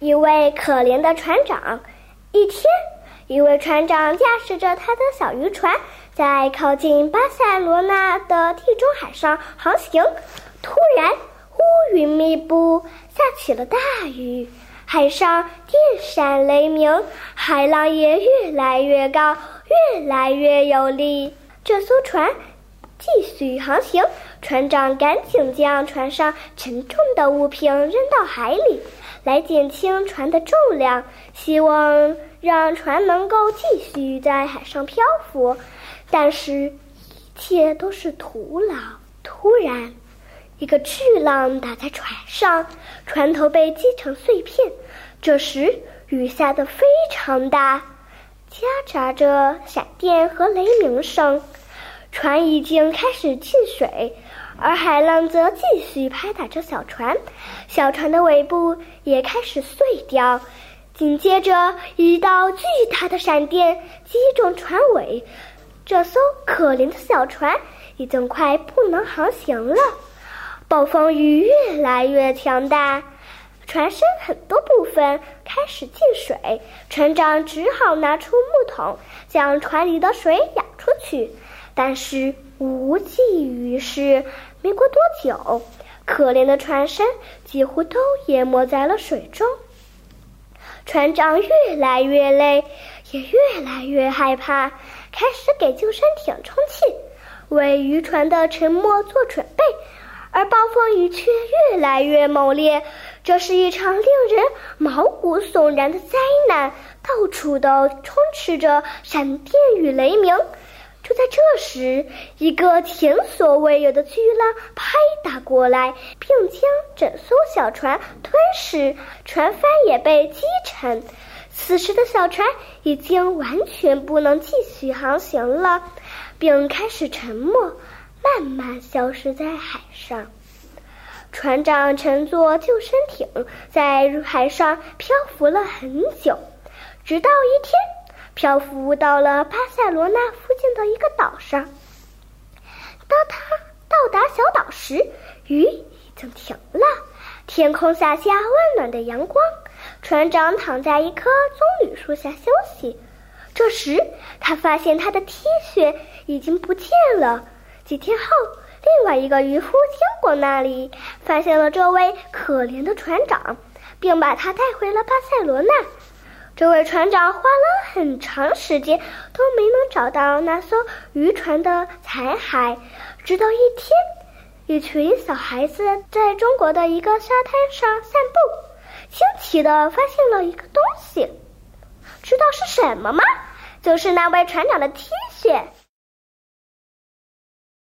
一位可怜的船长。一天，一位船长驾驶着他的小渔船，在靠近巴塞罗那的地中海上航行。突然，乌云密布，下起了大雨，海上电闪雷鸣，海浪也越来越高，越来越有力。这艘船继续航行，船长赶紧将船上沉重的物品扔到海里。来减轻船的重量，希望让船能够继续在海上漂浮，但是，一切都是徒劳。突然，一个巨浪打在船上，船头被击成碎片。这时，雨下得非常大，夹杂着闪电和雷鸣声，船已经开始进水。而海浪则继续拍打着小船，小船的尾部也开始碎掉。紧接着，一道巨大的闪电击中船尾，这艘可怜的小船已经快不能航行了。暴风雨越来越强大，船身很多部分开始进水，船长只好拿出木桶将船里的水舀出去，但是无济于事。没过多久，可怜的船身几乎都淹没在了水中。船长越来越累，也越来越害怕，开始给救生艇充气，为渔船的沉没做准备。而暴风雨却越来越猛烈，这是一场令人毛骨悚然的灾难，到处都充斥着闪电与雷鸣。就在这时，一个前所未有的巨浪拍打过来，并将整艘小船吞噬，船帆也被击沉。此时的小船已经完全不能继续航行了，并开始沉没，慢慢消失在海上。船长乘坐救生艇在海上漂浮了很久，直到一天。漂浮到了巴塞罗那附近的一个岛上。当他到达小岛时，雨已经停了，天空洒下温暖的阳光。船长躺在一棵棕榈树下休息。这时，他发现他的 T 恤已经不见了。几天后，另外一个渔夫经过那里，发现了这位可怜的船长，并把他带回了巴塞罗那。这位船长花了很长时间都没能找到那艘渔船的残骸，直到一天，一群小孩子在中国的一个沙滩上散步，惊奇的发现了一个东西，知道是什么吗？就是那位船长的 T 恤。